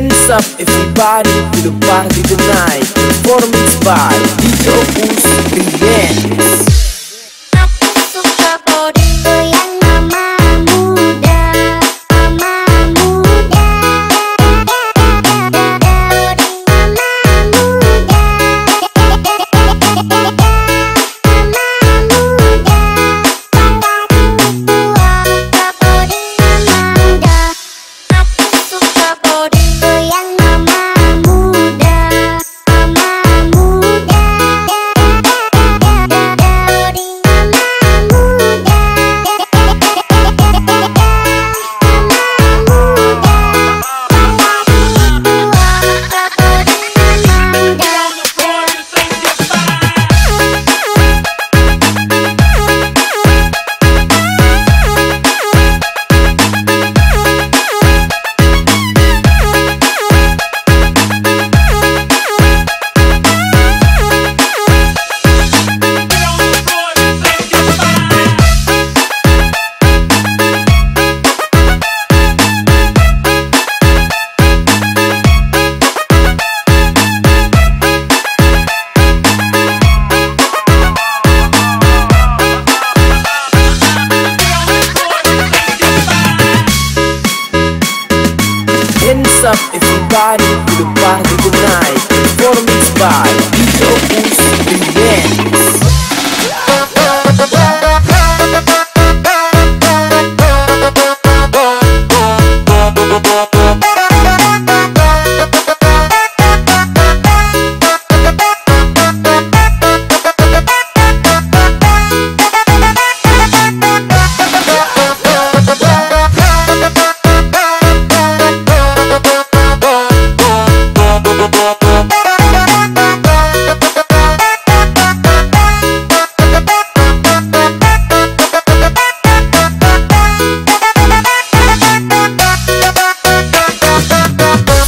It's up everybody to the party tonight Performance by DJ Opus Presents Up to the body by Video Remix Bye.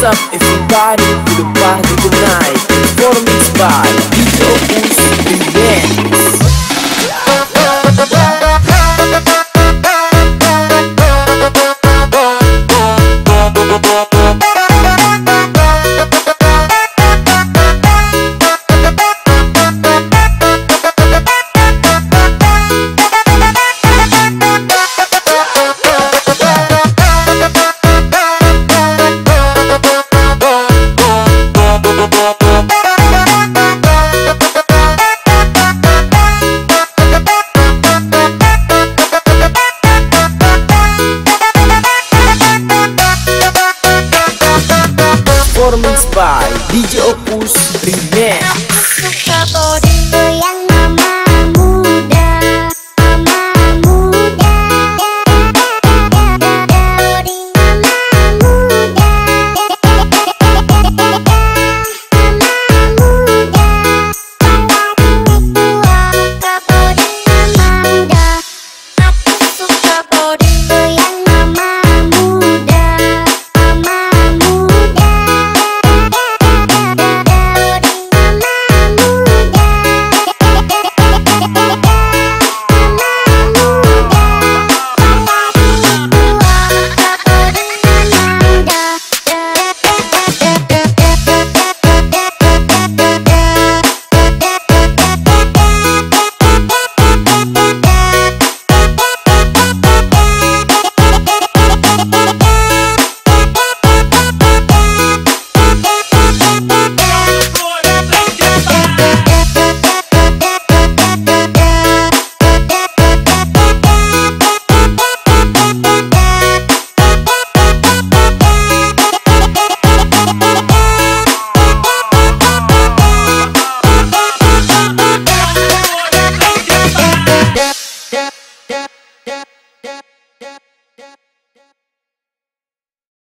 What's up everybody to the party tonight Performed by Vito Us Revenge DJ Opus Remix